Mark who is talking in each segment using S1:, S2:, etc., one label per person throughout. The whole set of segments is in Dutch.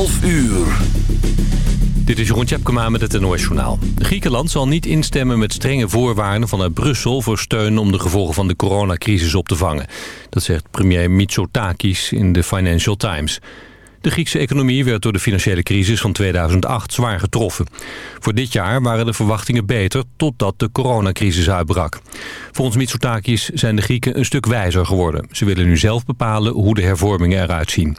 S1: 12 uur.
S2: Dit is Jeroen Tjepkema met het NOS Journaal. Griekenland zal niet instemmen met strenge voorwaarden vanuit Brussel... voor steun om de gevolgen van de coronacrisis op te vangen. Dat zegt premier Mitsotakis in de Financial Times. De Griekse economie werd door de financiële crisis van 2008 zwaar getroffen. Voor dit jaar waren de verwachtingen beter totdat de coronacrisis uitbrak. Volgens Mitsotakis zijn de Grieken een stuk wijzer geworden. Ze willen nu zelf bepalen hoe de hervormingen eruit zien.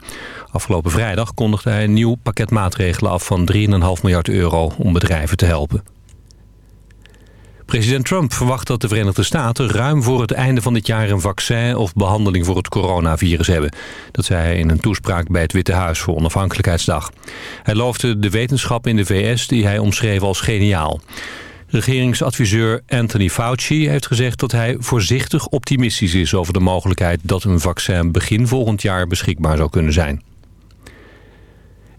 S2: Afgelopen vrijdag kondigde hij een nieuw pakket maatregelen af van 3,5 miljard euro om bedrijven te helpen. President Trump verwacht dat de Verenigde Staten ruim voor het einde van dit jaar een vaccin of behandeling voor het coronavirus hebben. Dat zei hij in een toespraak bij het Witte Huis voor Onafhankelijkheidsdag. Hij loofde de wetenschap in de VS die hij omschreef als geniaal. Regeringsadviseur Anthony Fauci heeft gezegd dat hij voorzichtig optimistisch is over de mogelijkheid dat een vaccin begin volgend jaar beschikbaar zou kunnen zijn.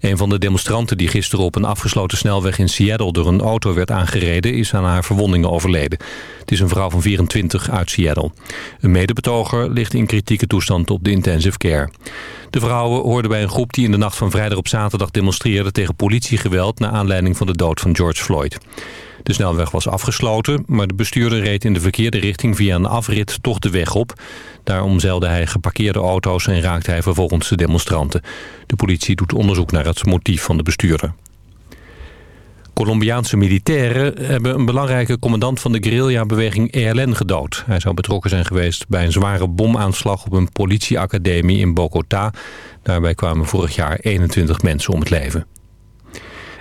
S2: Een van de demonstranten die gisteren op een afgesloten snelweg in Seattle door een auto werd aangereden is aan haar verwondingen overleden. Het is een vrouw van 24 uit Seattle. Een medebetoger ligt in kritieke toestand op de intensive care. De vrouwen hoorden bij een groep die in de nacht van vrijdag op zaterdag demonstreerde tegen politiegeweld naar aanleiding van de dood van George Floyd. De snelweg was afgesloten, maar de bestuurder reed in de verkeerde richting via een afrit toch de weg op. Daar omzeilde hij geparkeerde auto's en raakte hij vervolgens de demonstranten. De politie doet onderzoek naar het motief van de bestuurder. Colombiaanse militairen hebben een belangrijke commandant van de guerrilla-beweging ELN gedood. Hij zou betrokken zijn geweest bij een zware bomaanslag op een politieacademie in Bogota. Daarbij kwamen vorig jaar 21 mensen om het leven.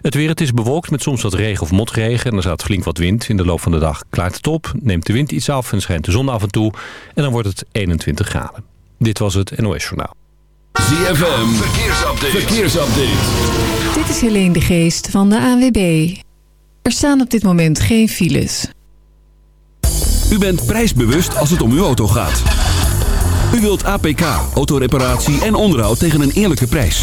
S2: Het weer, het is bewolkt met soms wat regen of motregen en er staat flink wat wind. In de loop van de dag klaart het op, neemt de wind iets af en schijnt de zon af en toe. En dan wordt het 21 graden. Dit was het NOS Journaal.
S1: ZFM, verkeersupdate. verkeersupdate.
S3: Dit is Helene de Geest van de ANWB. Er staan op dit moment geen files.
S4: U bent prijsbewust als het om uw auto gaat. U wilt APK, autoreparatie en onderhoud tegen een eerlijke prijs.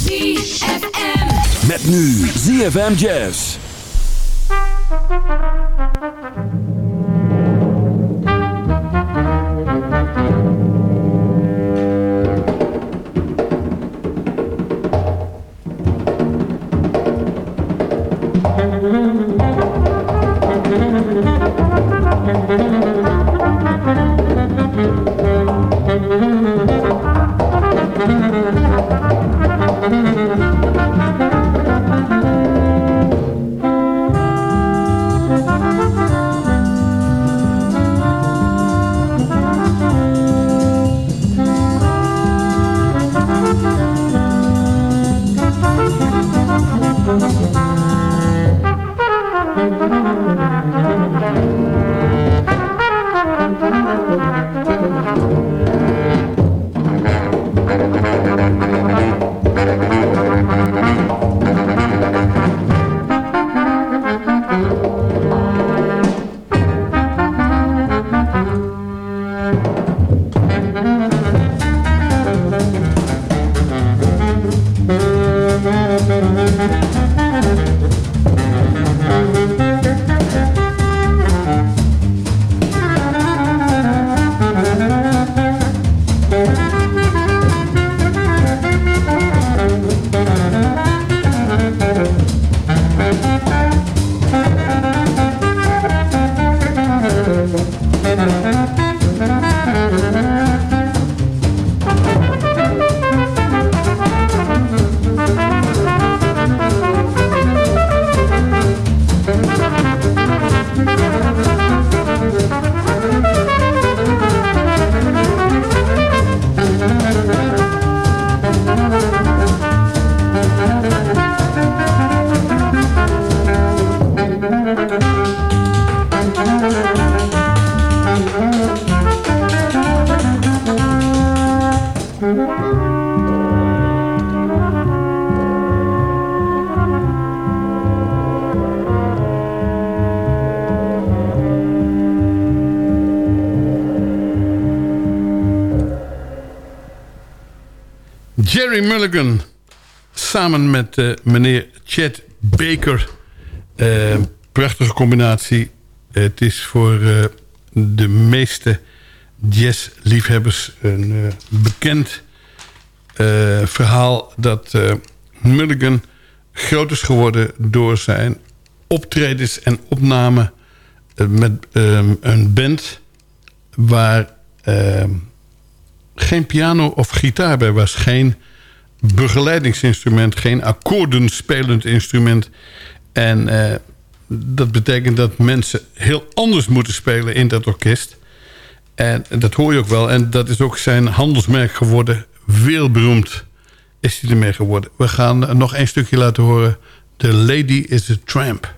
S4: Met nu ZFM Jazz.
S5: Jerry Mulligan. Samen met eh, meneer Chet Baker. Eh, prachtige combinatie. Het is voor eh, de meeste jazzliefhebbers een bekend verhaal... dat Mulligan groot is geworden door zijn optredens en opnamen... eh, met ehm, een band waar ehm, geen piano of gitaar bij was. Geen begeleidingsinstrument, geen akkoordenspelend instrument. En eh, dat betekent dat mensen heel anders moeten spelen in dat orkest. En dat hoor je ook wel. En dat is ook zijn handelsmerk geworden. Wereldberoemd is hij ermee geworden. We gaan nog één stukje laten horen. The Lady is a Tramp.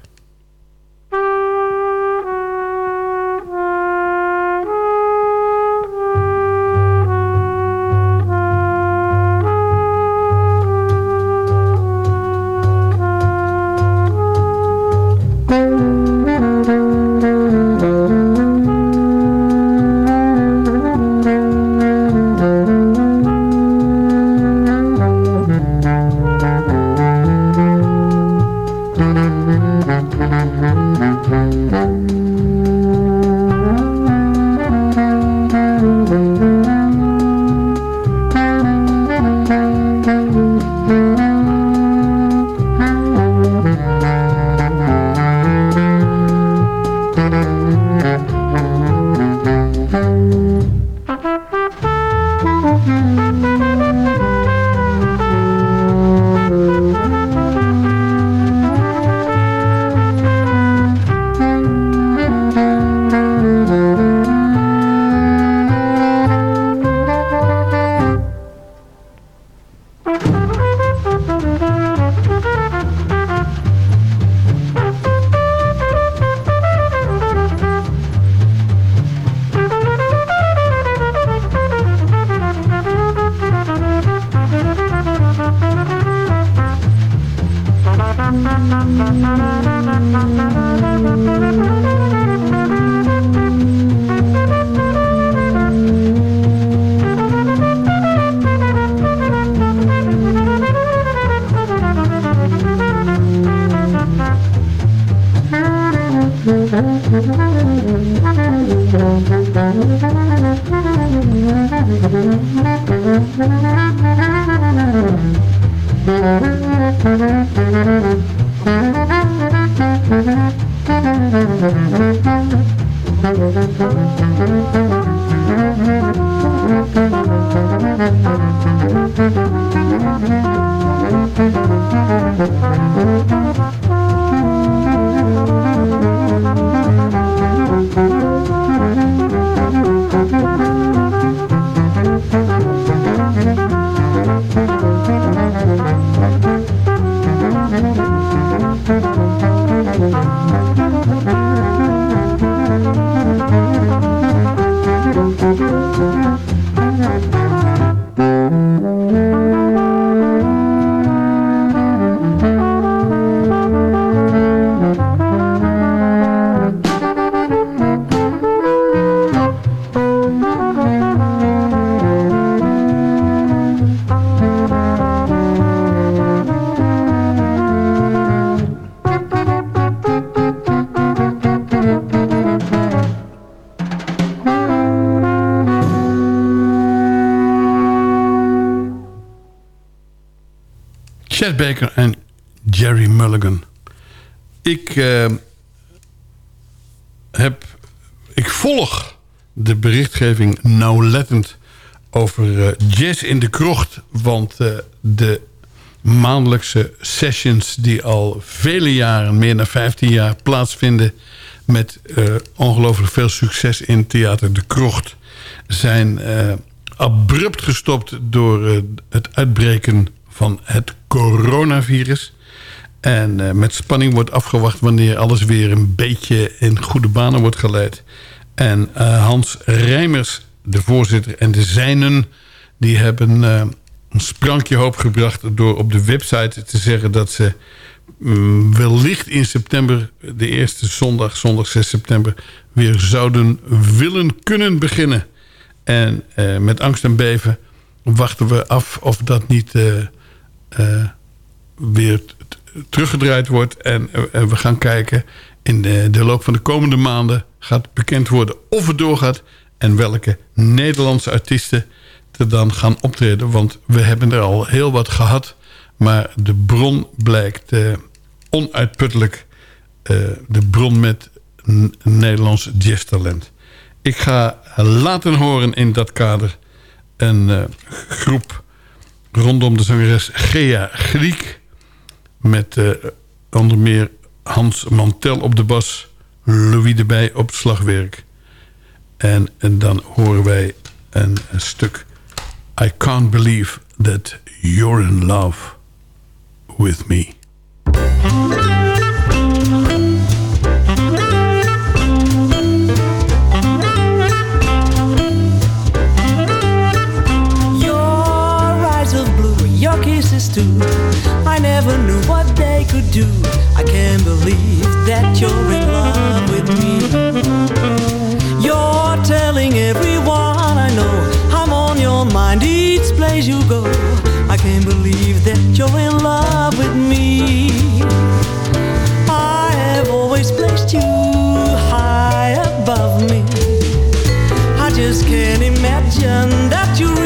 S5: Chet Baker en Jerry Mulligan. Ik eh, heb... Ik volg de berichtgeving nauwlettend over eh, jazz in de krocht. Want eh, de maandelijkse sessions die al vele jaren, meer dan 15 jaar, plaatsvinden... met ongelooflijk veel succes in Theater de Krocht... zijn abrupt gestopt door het uitbreken van het coronavirus. En eh, met spanning wordt afgewacht wanneer alles weer een beetje in goede banen wordt geleid. En eh, Hans Rijmers, de voorzitter en de zijnen... die hebben eh, een sprankje hoop gebracht door op de website te zeggen... dat ze mm, wellicht in september, de eerste zondag, zondag 6 september... weer zouden willen kunnen beginnen. En met angst en beven wachten we af of dat niet weer t- t- teruggedraaid wordt. En eh, we gaan kijken in de, de loop van de komende maanden gaat bekend worden of het doorgaat en welke Nederlandse artiesten er dan gaan optreden. Want we hebben er al heel wat gehad, maar de bron blijkt eh, onuitputtelijk. eh, de bron met Nederlands jazztalent. Ik ga laten horen in dat kader een eh, groep rondom de zangeres Gea Griek. Met eh, onder meer Hans Mantel op de bas, Louis de Bij op het slagwerk. En, dan horen wij een stuk I can't believe that you're in love with me.
S6: Do. I can't believe that you're in love with me. You're telling everyone I know I'm on your mind each place you go. I can't believe that you're in love with me. I have always placed you high above me. I just can't imagine that you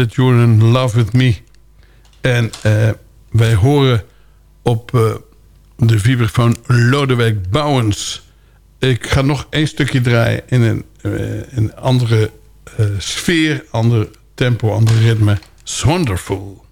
S6: that you're in love with me.
S5: En eh, wij horen op eh, de vibrafoon Lodewijk Bouwens. Ik ga nog één stukje draaien in een, eh, een andere sfeer, ander tempo, ander ritme. Wonderful.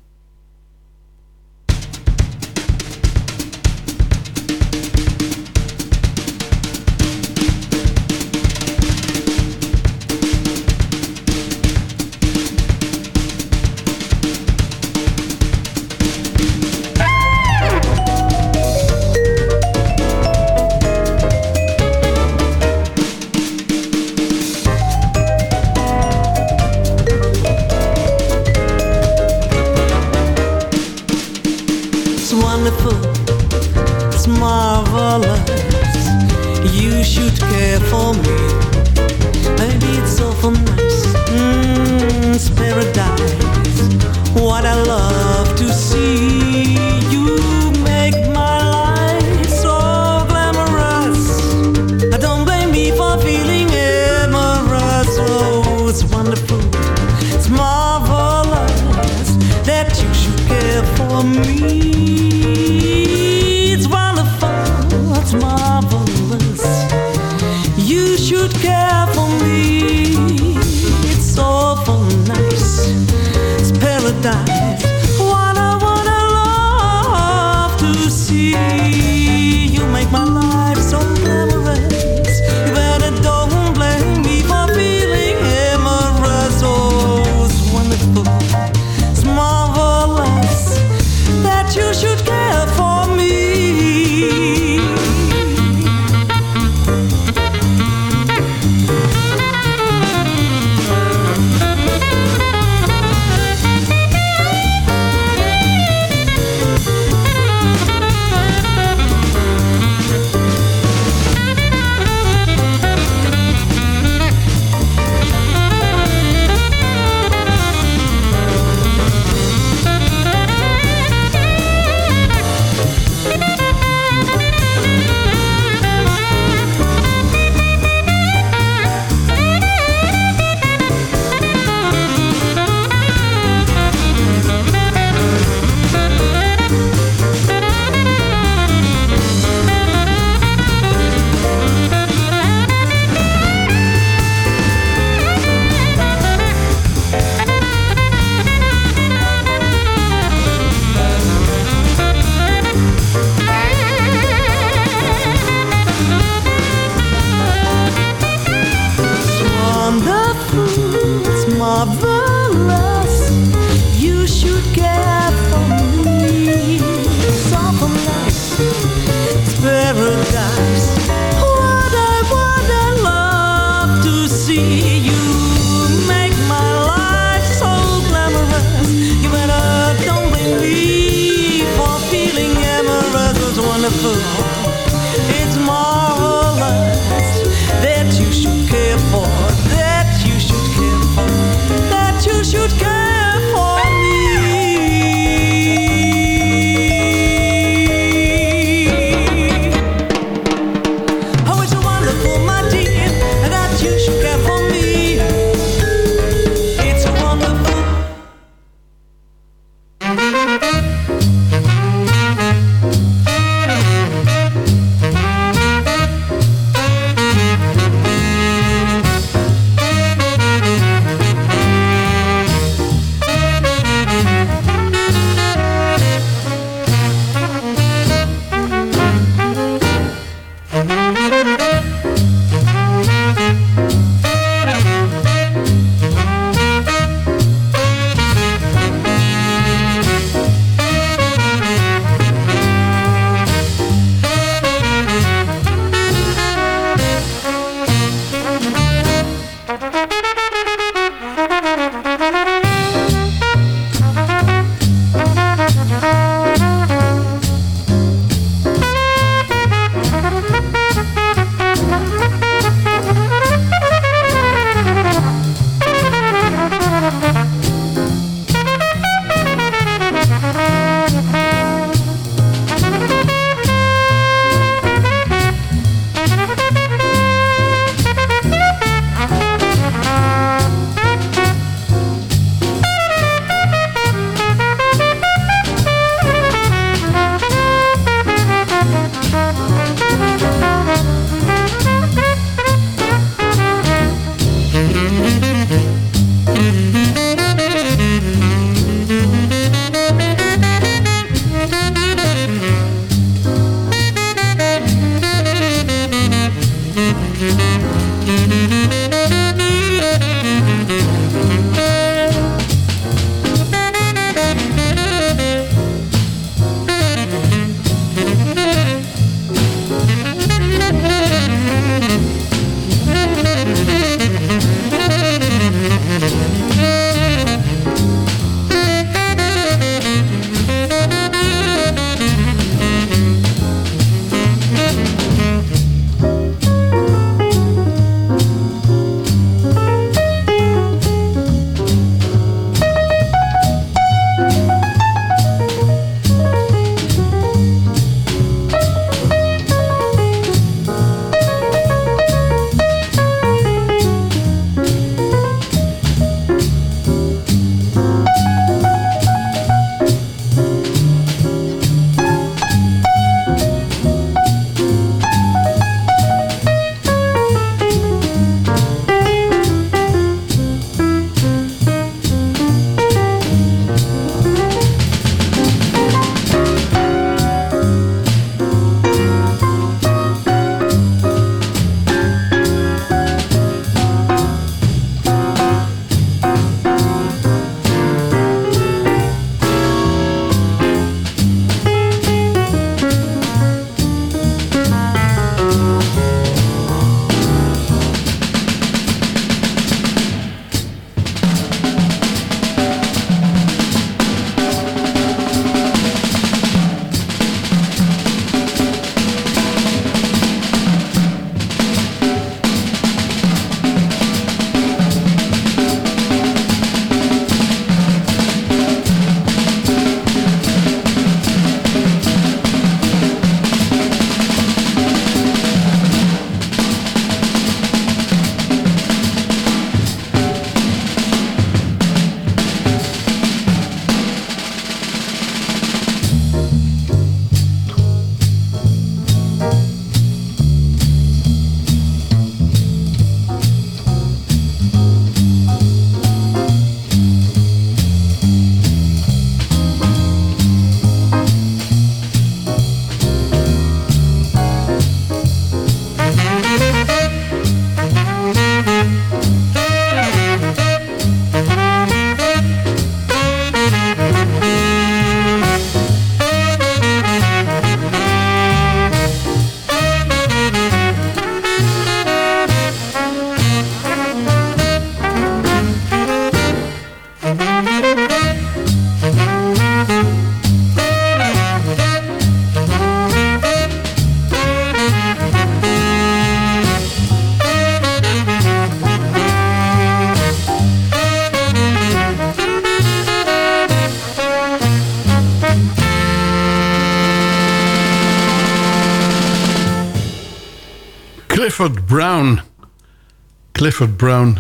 S5: Clifford Brown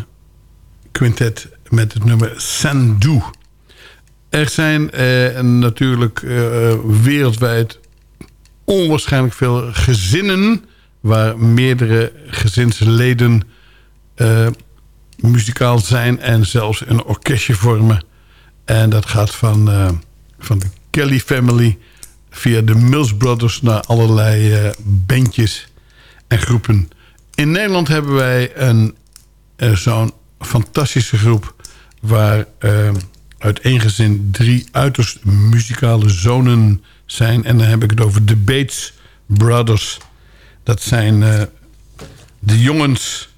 S5: Quintet met het nummer Sandu. Er zijn eh, natuurlijk eh, wereldwijd onwaarschijnlijk veel gezinnen... waar meerdere gezinsleden eh, muzikaal zijn... en zelfs een orkestje vormen. En dat gaat van, eh, van de Kelly Family... via de Mills Brothers naar allerlei eh, bandjes en groepen. In Nederland hebben wij een eh, zo'n fantastische groep... waar eh, uit één gezin drie uiterst muzikale zonen zijn. En dan heb ik het over de Bates Brothers. Dat zijn eh, de jongens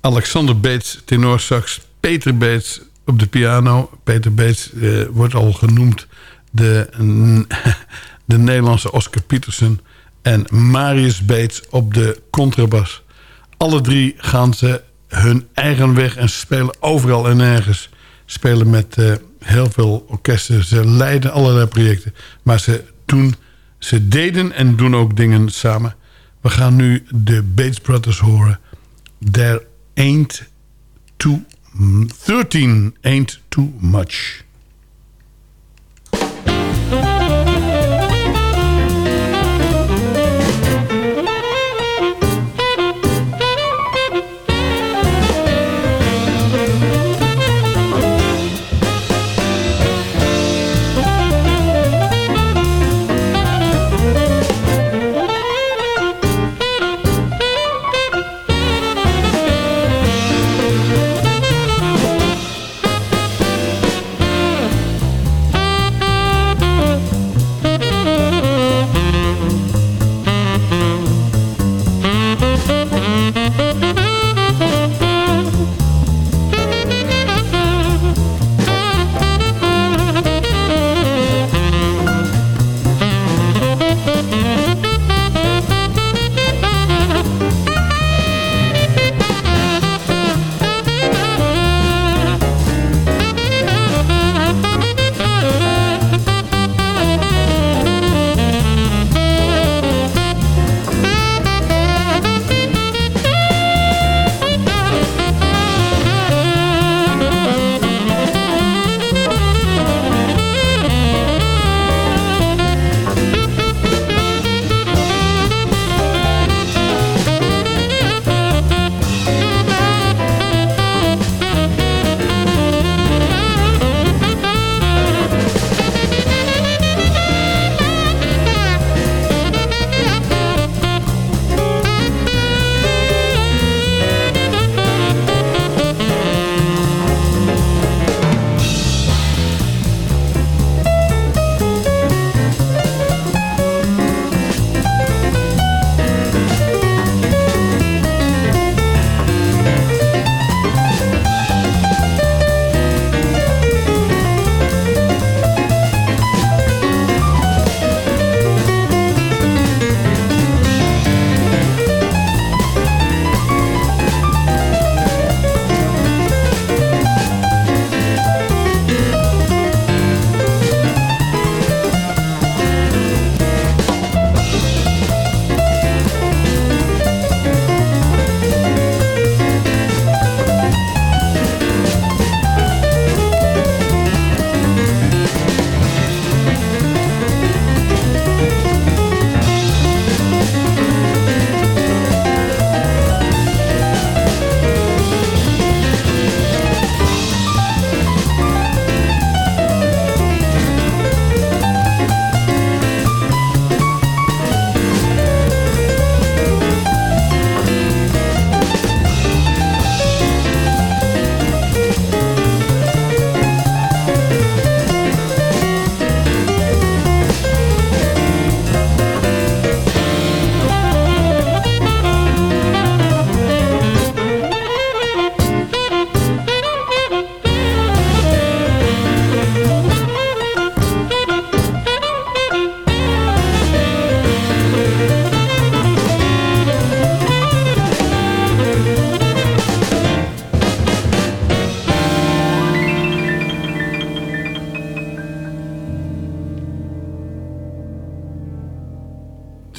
S5: Alexander Bates, tenorsax... Peter Bates op de piano. Peter Bates eh, wordt al genoemd de, de Nederlandse Oscar Peterson... en Marius Bates op de contrabas. Alle drie gaan ze hun eigen weg en spelen overal en nergens. Spelen met eh, heel veel orkesten. Ze leiden allerlei projecten. Maar ze, doen, ze deden en doen ook dingen samen. We gaan nu de Bates Brothers horen. There ain't too... 13 ain't too much.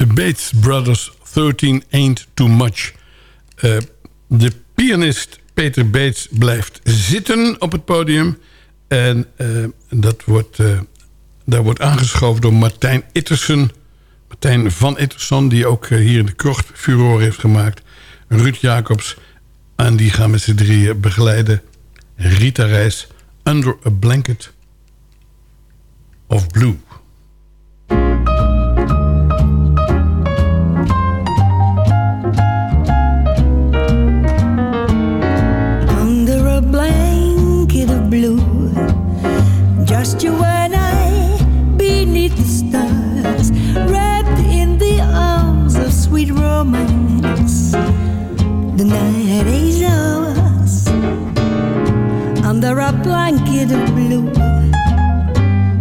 S5: The Bates Brothers 13 Ain't Too Much. Eh, de pianist Peter Beets blijft zitten op het podium. En eh, dat wordt, eh, daar wordt aangeschoven door Martijn Ittersen. Martijn van Itterson, die ook hier in de krocht furore heeft gemaakt. Ruud Jacobs. En die gaan met z'n drieën begeleiden. Rita Reis, Under a Blanket of Blue.
S7: You and I beneath the stars, wrapped in the arms of sweet romance. The night is ours under a blanket of blue.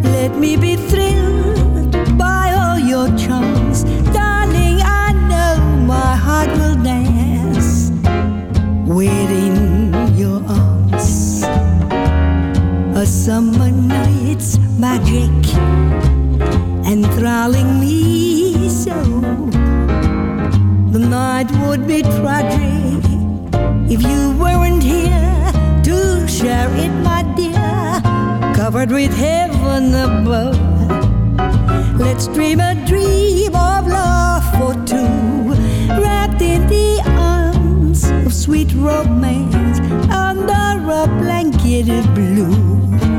S7: Let me be magic enthralling me so. The night would be tragic if you weren't here to share it, my dear. Covered with heaven above. Let's dream a dream of love for two, wrapped in the arms of sweet romance under a blanket of blue.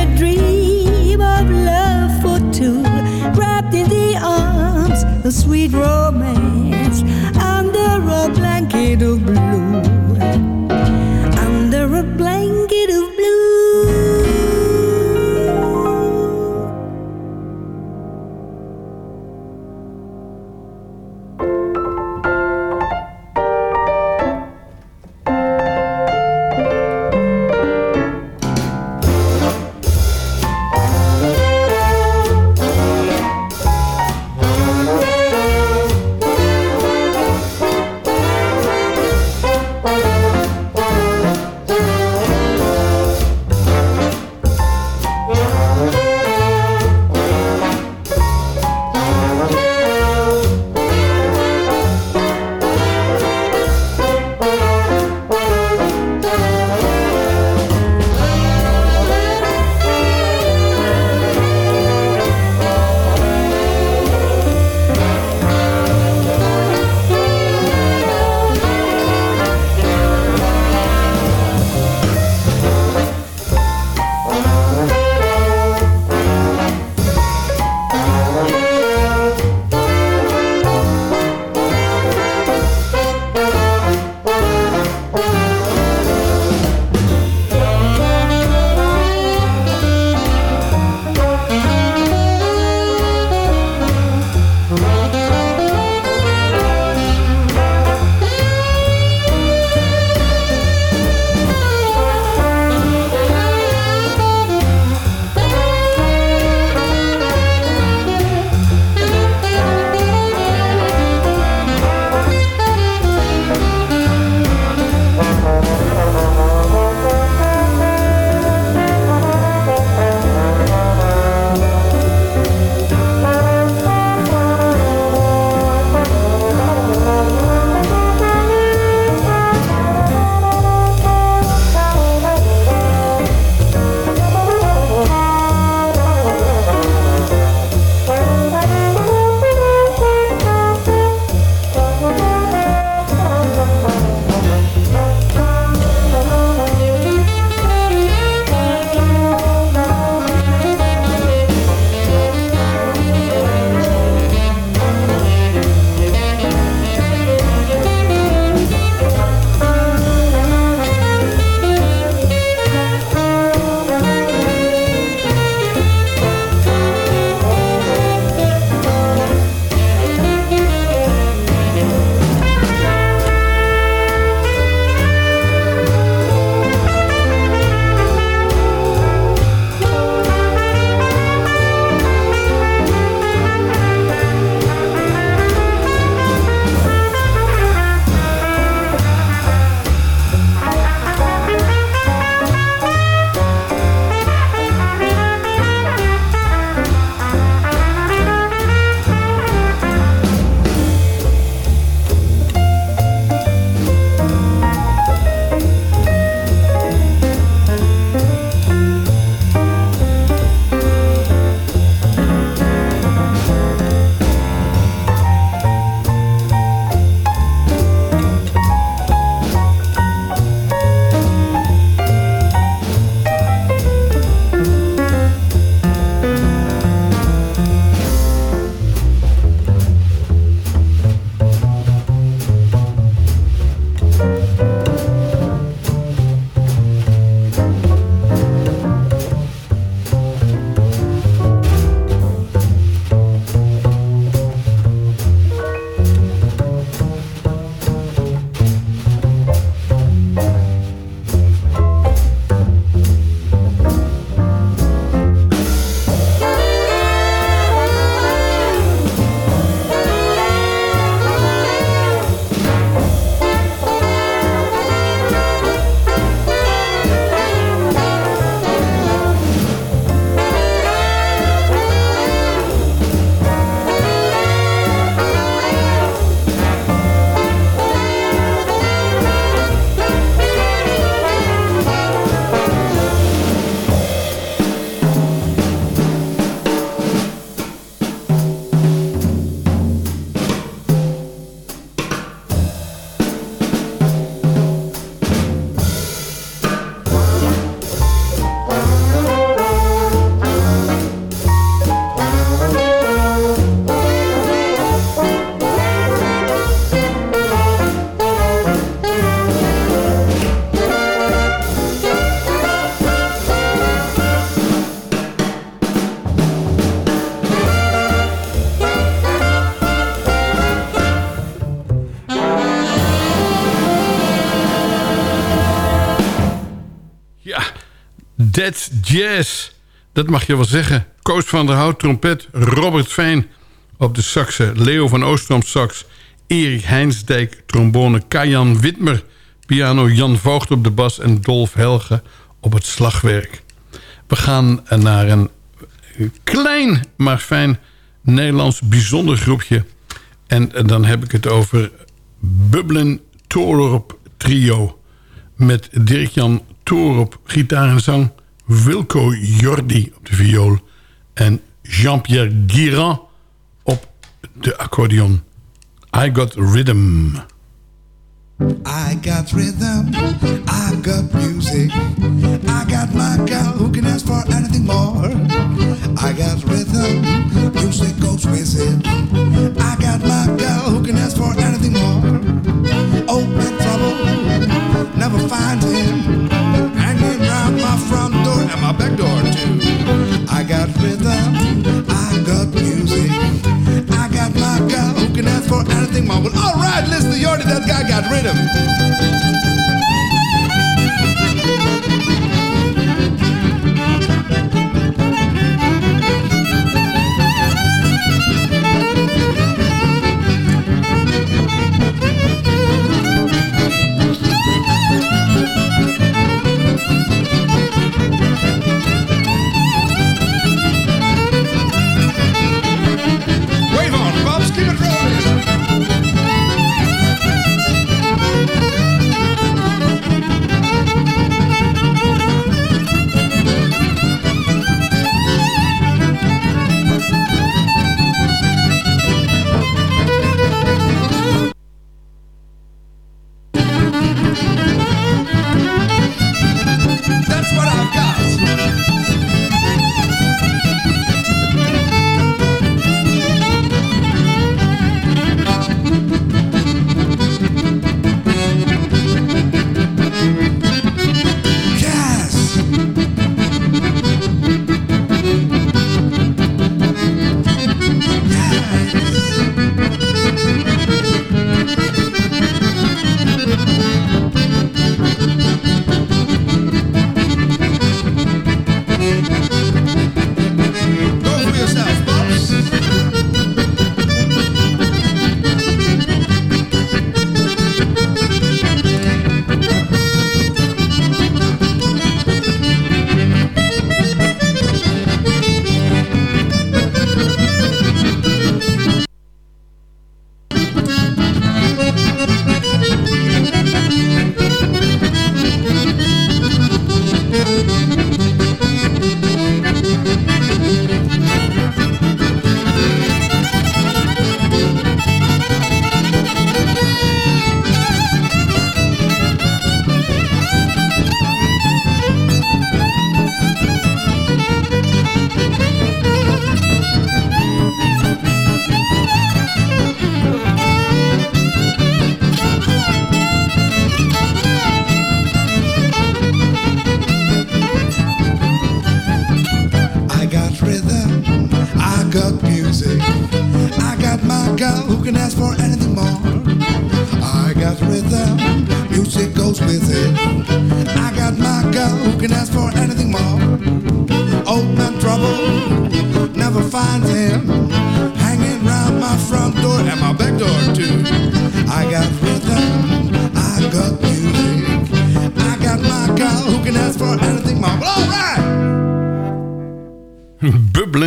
S7: A dream of love for two, wrapped in the arms of sweet romance, under a blanket of blue,
S5: That's Jazz. Dat mag je wel zeggen. Koos van der Hout, trompet. Robert Fijn op de saxen. Leo van Oostrom, sax. Erik Heinsdijk, trombone. Kajan Witmer, piano. Jan Voogd op de bas. En Dolf Helge op het slagwerk. We gaan naar een klein, maar fijn Nederlands bijzonder groepje. En dan heb ik het over Bubblen Toorop Trio. Met Dirk-Jan Toorop gitaar en zang. Wilco Jordi op de viool. En Jean-Pierre Guirand op de accordeon. I Got Rhythm.
S8: I got rhythm, I got music. I got my girl who can ask for anything more. I got rhythm, music goes with it. I got my girl who can ask for anything more. Oh, Open trouble, never find him. And my back door too. I got rhythm, I got music. I got my gal who can ask for anything. Well, all right, listen to Yorty, that guy got rhythm.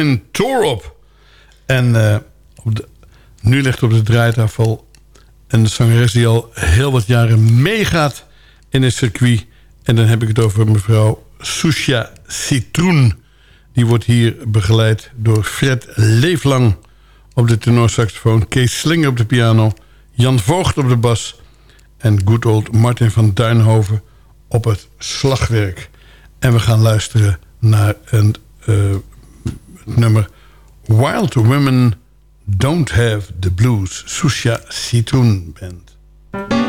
S5: Bubbling Torop. En eh, op nu ligt op de draaitafel een zangeres die al heel wat jaren meegaat in het circuit. En dan heb ik het over mevrouw Susha Citroen. Die wordt hier begeleid door Fred Leeflang op de tenorsaxofoon... Kees Slinger op de piano, Jan Voogd op de bas... en good old Martin van Duinhoven op het slagwerk. En we gaan luisteren naar een eh, nummer... Wild Women Don't Have the Blues. Susha Citroen Band.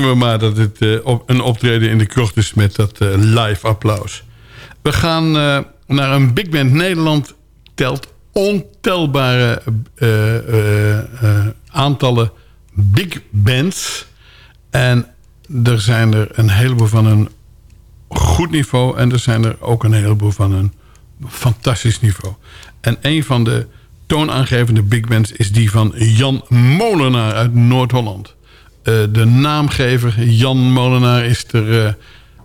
S5: We maar dat het eh, op, een optreden in de krocht is met dat eh, live applaus. We gaan eh, naar een big band. Nederland telt ontelbare aantallen big bands. En er zijn er een heleboel van een goed niveau. En er zijn er ook een heleboel van een fantastisch niveau. En een van de toonaangevende big bands is die van Jan Molenaar uit Noord-Holland. Eh, de naamgever Jan Molenaar is er eh,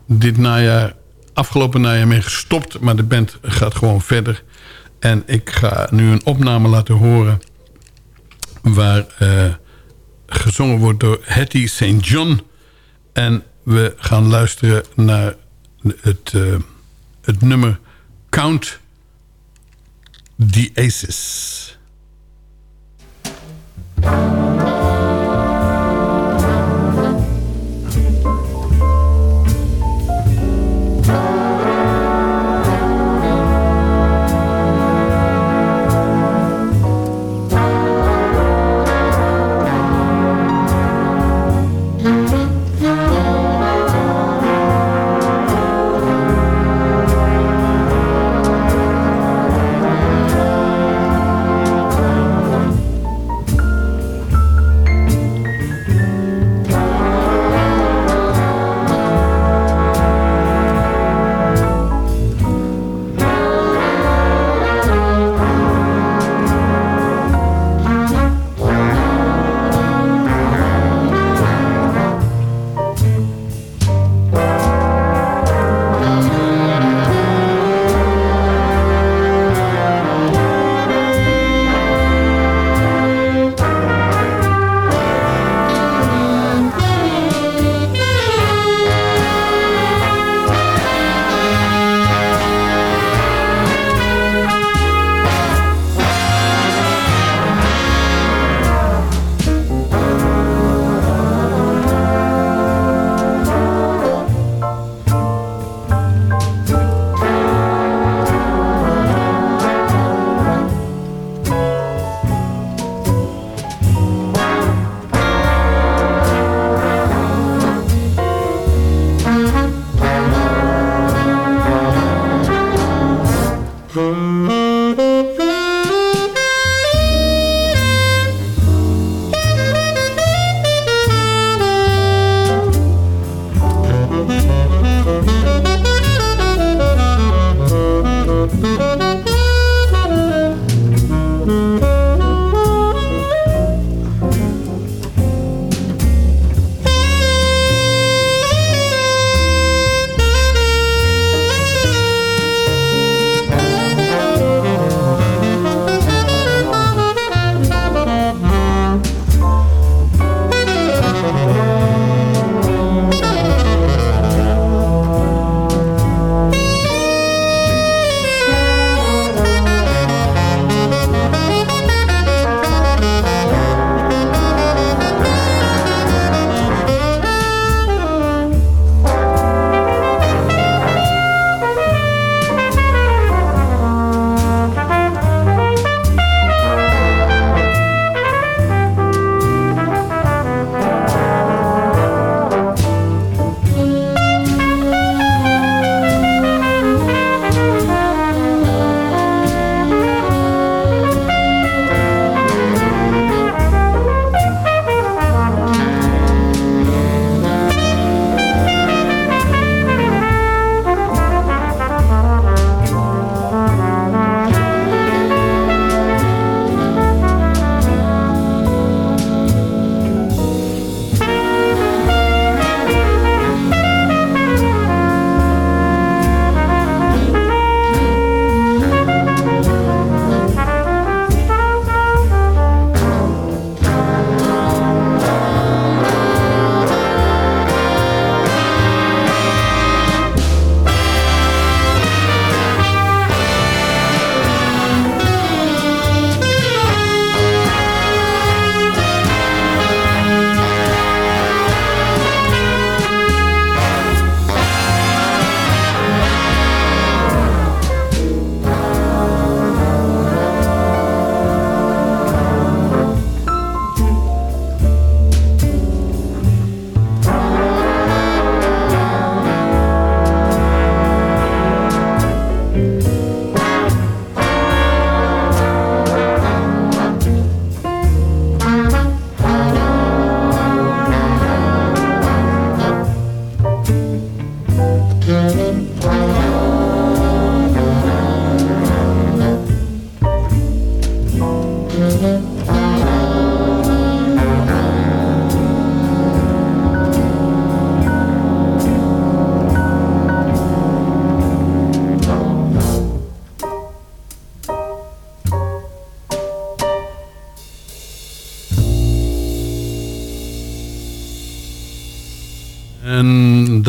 S5: dit najaar, afgelopen najaar mee gestopt. Maar de band gaat gewoon verder. En ik ga nu een opname laten horen... waar eh, gezongen wordt door Hattie St. John. En we gaan luisteren naar het, het nummer Count the Aces.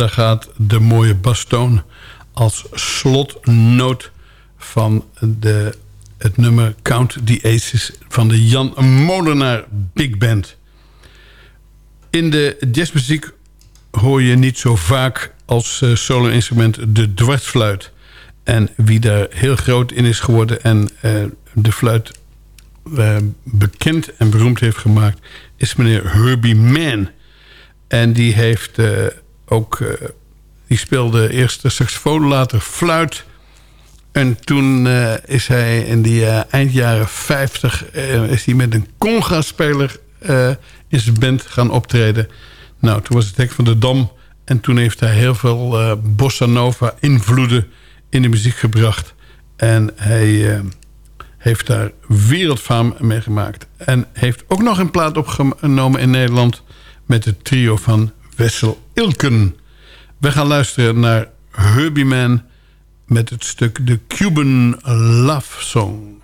S5: Gaat de mooie bastoon als slotnoot van de, het nummer Count the Aces van de Jan Molenaar Big Band. In de jazzmuziek hoor je niet zo vaak als eh, solo-instrument de dwarsfluit. En wie daar heel groot in is geworden en eh, de fluit eh, bekend en beroemd heeft gemaakt... is meneer Herbie Mann. En die heeft ook... eh, die speelde eerst de saxofoon, later fluit. En toen eh, is hij in die eh, eind jaren 50... eh, is hij met een conga-speler in zijn band gaan optreden. Nou, toen was het hek van de Dam. En toen heeft hij heel veel bossa nova invloeden in de muziek gebracht. En hij heeft daar wereldfaam mee gemaakt. En heeft ook nog een plaat opgenomen in Nederland... met het trio van Wessel Ilken. We gaan luisteren naar Herbie met het stuk The Cuban Love Song.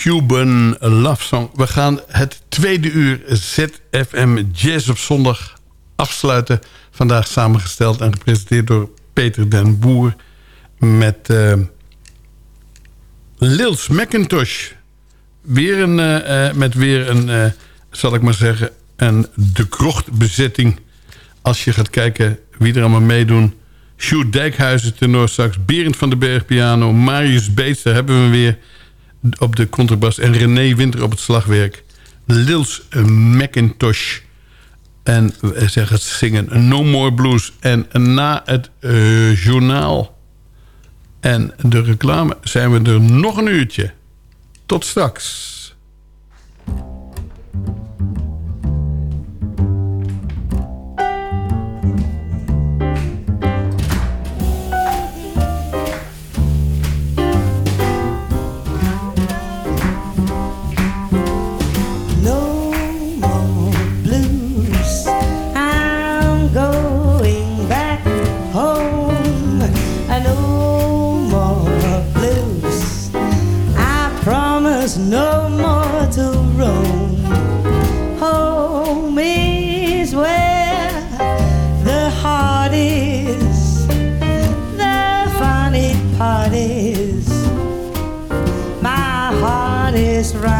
S5: Cuban Love Song. We gaan het tweede uur ZFM Jazz op zondag afsluiten. Vandaag samengesteld en gepresenteerd door Peter den Boer... met eh, Lils McIntosh. Weer een, eh, eh, met weer een, zal ik maar zeggen, een de krocht bezetting. Als je gaat kijken wie er allemaal meedoen... Sjoerd Dijkhuizen sax, Berend van den Berg piano... Marius Beets, daar hebben we weer op de contrabas... en René Winter op het slagwerk. Lils McIntosh. En we zeggen zingen No More Blues. En na het eh, journaal en de reclame zijn we er nog een uurtje. Tot straks.
S6: Part is. My heart is right